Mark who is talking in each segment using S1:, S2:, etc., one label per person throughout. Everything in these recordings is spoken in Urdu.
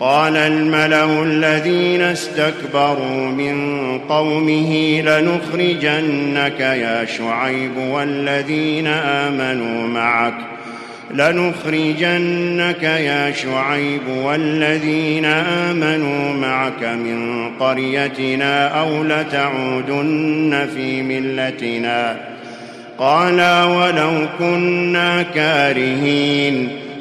S1: قال الملأ الذين استكبروا من قومه لنخرجنك يا شعيب والذين آمنوا معك لنخرجنك يا شعيب والذين آمنوا معك من قريتنا أو لتعودن في ملتنا قالا ولو كنا كارهين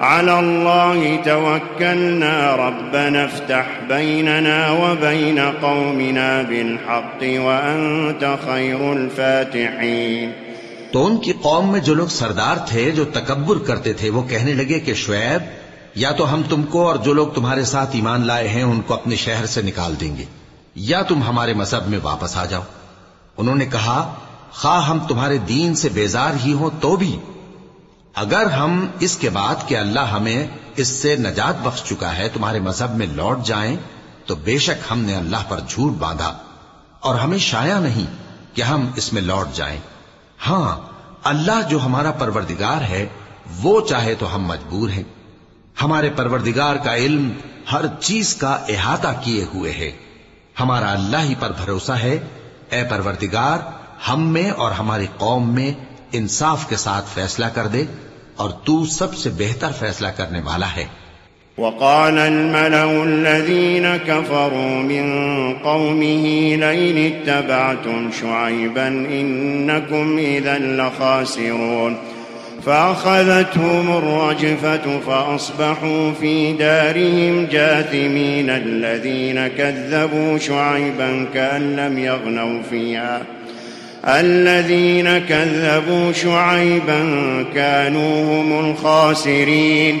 S1: على الله توكلنا ربنا افتح بيننا وبين قومنا بالحق وأنت خير الفاتحين.
S2: تو ان کی قوم میں جو لوگ سردار تھے، جو تکبر کرتے تھے، وہ کہنے لگے کہ شعیب، یا تو ہم تم کو اور جو لوگ تمہارے ساتھ ایمان لائے ہیں، ان کو اپنے شہر سے نکال دیں گے۔ یا تم ہمارے مذہب میں واپس آ جاؤ۔ انہوں نے کہا، خواہ ہم تمہارے دین سے بیزار ہی ہوں، تو بھی اگر ہم اس کے بعد کہ اللہ ہمیں اس سے نجات بخش چکا ہے، تمہارے مذہب میں لوٹ جائیں، تو بے شک ہم نے اللہ پر جھوٹ باندھا۔ اور ہمیں شایا نہیں کہ ہم اس میں لوٹ جائیں۔ ہاں اللہ جو ہمارا پروردگار ہے، وہ چاہے تو ہم مجبور ہیں۔ ہمارے پروردگار کا علم ہر چیز کا احاطہ کیے ہوئے ہے۔ ہمارا اللہ ہی پر بھروسہ ہے۔ اے پروردگار، ہم میں اور ہماری قوم میں انصاف کے ساتھ فیصلہ کر دے۔ اور تو سب سے بہتر فیصلہ کرنے والا ہے۔
S1: وقال الملأ الذين كفروا من قومه لئن اتبعتم شعيبا إنكم إذا لخاسرون۔ فأخذتهم الرجفة فأصبحوا في دارهم جاثمين الذين كذبوا شعيبا كأن لم يغنوا فيها۔ الذين كذبوا شعيبا كانوا هم الخاسرين.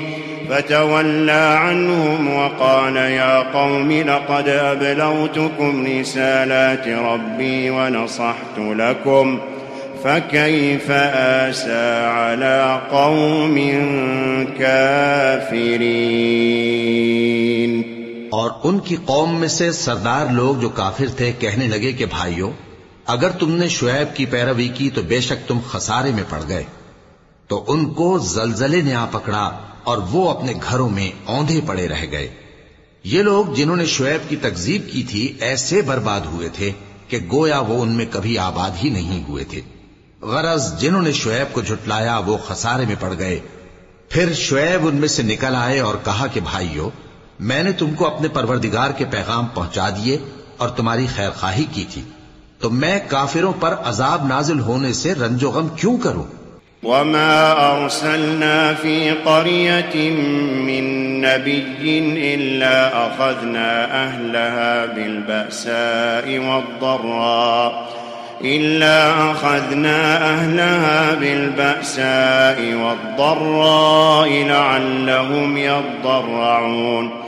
S1: فتولى عنهم وقال يا قوم لقد أبلغتكم رسالات ربي ونصحت لكم. فكيف آسى على قوم كافرين؟
S2: اور ان کی قوم میں سے سردار لوگ جو کافر تھے کہنے لگے کہ بھائیوں اگر تم نے شعیب کی پیروی کی تو بے شک تم خسارے میں پڑ گئے۔ تو ان کو زلزلے نے آ پکڑا اور وہ اپنے گھروں میں اوندے پڑے رہ گئے۔ یہ لوگ جنہوں نے شعیب کی تکزیب کی تھی ایسے برباد ہوئے تھے کہ گویا وہ ان میں کبھی آباد ہی نہیں ہوئے تھے۔ غرض جنہوں نے شعیب کو جھٹلایا وہ خسارے میں پڑ گئے۔ پھر شعیب ان میں سے نکل آئے اور کہا کہ بھائیو، میں نے تم کو اپنے پروردگار کے پیغام پہنچا دیے اور تمہاری خیر خواہی کی تھی۔ تو میں کافروں پر عذاب نازل ہونے سے رنج و غم کیوں کروں؟
S1: وما أرسلنا في قرية من نبي إلا أخذنا أهلها بالبأساء والضراء إلا أخذنا أهلها بالبأساء والضراء لعلهم يضرعون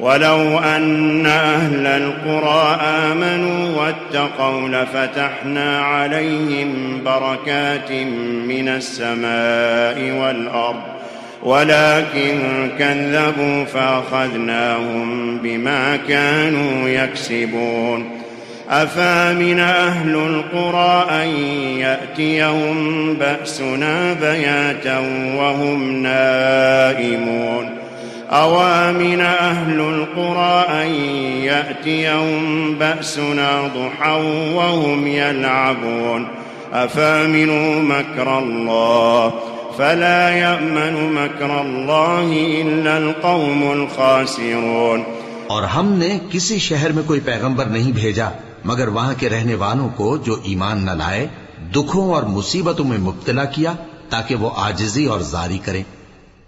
S1: ولو أن أهل القرى آمنوا واتقوا لفتحنا عليهم بركات من السماء والأرض، ولكن كذبوا فأخذناهم بما كانوا يكسبون. أفامن أهل القرى أن يأتيهم بأسنا بياتا وهم نائمون؟ أوامن أهل القرى أن يأتيهم بأسنا ضحا وهم يلعبون أفامنوا مكر الله فلا يأمن مكر الله إلا القوم الخاسرون
S2: اور ہم نے کسی شہر میں کوئی پیغمبر نہیں بھیجا، مگر وہاں کے رہنے والوں کو جو ایمان نہ لائے، دکھوں اور مصیبتوں میں مبتلا کیا تاکہ وہ آجزی اور زاری کریں۔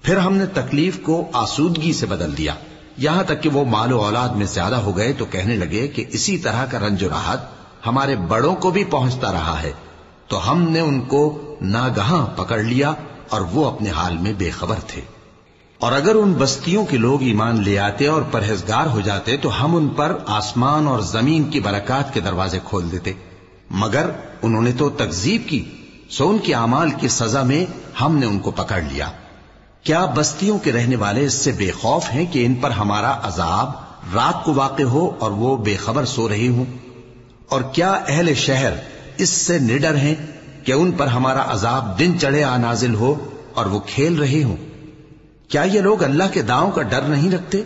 S2: پھر ہم نے تکلیف کو آسودگی سے بدل دیا۔ یہاں تک کہ وہ مال و اولاد میں زیادہ ہو گئے تو کہنے لگے کہ اسی طرح کا رنج و راحت ہمارے بڑوں کو بھی پہنچتا رہا ہے۔ تو ہم نے ان کو ناگہاں پکڑ لیا اور وہ اپنے حال میں بے خبر تھے۔ اور اگر ان بستیوں کے لوگ ایمان لے آتے اور پرہیزگار ہو جاتے تو ہم ان پر آسمان اور زمین کی برکات کے دروازے کھول دیتے۔ مگر انہوں نے تو تکزیب کی۔ سو ان کے اعمال کی سزا میں ہم نے ان کو پکڑ لیا۔ کیا بستیوں کے رہنے والے اس سے بے خوف ہیں کہ ان پر ہمارا عذاب رات کو واقع ہو اور وہ بے خبر سو رہی ہوں؟ اور کیا اہل شہر اس سے نڈر ہیں کہ ان پر ہمارا عذاب دن چڑھے آ نازل ہو اور وہ کھیل رہے ہوں؟ کیا یہ لوگ اللہ کے داؤں کا ڈر نہیں رکھتے؟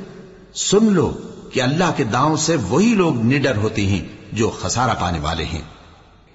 S2: سن لو کہ اللہ کے داؤں سے وہی لوگ نڈر ہوتے ہیں جو خسارہ پانے والے ہیں۔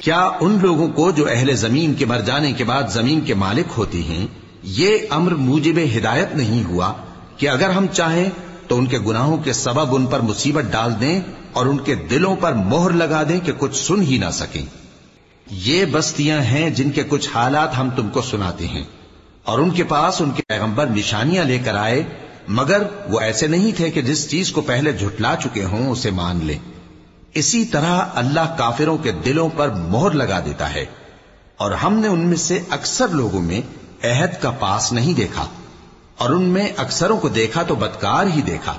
S2: کیا ان لوگوں کو جو اہل زمین کے مر جانے کے بعد زمین کے مالک ہوتی ہیں، یہ امر موجب ہدایت نہیں ہوا کہ اگر ہم چاہیں تو ان کے گناہوں کے سبب ان پر مصیبت ڈال دیں اور ان کے دلوں پر مہر لگا دیں کہ کچھ سن ہی نہ سکیں۔ یہ بستیاں ہیں جن کے کچھ حالات ہم تم کو سناتے ہیں۔ اور ان کے پاس ان کے پیغمبر نشانیاں لے کر آئے، مگر وہ ایسے نہیں تھے کہ جس چیز کو پہلے جھٹلا چکے ہوں اسے مان لیں اسی طرح اللہ کافروں کے دلوں پر مہر لگا دیتا ہے اور ہم نے ان میں سے اکثر لوگوں میں عہد کا پاس نہیں دیکھا اور ان میں اکثروں کو دیکھا تو بدکار ہی دیکھا۔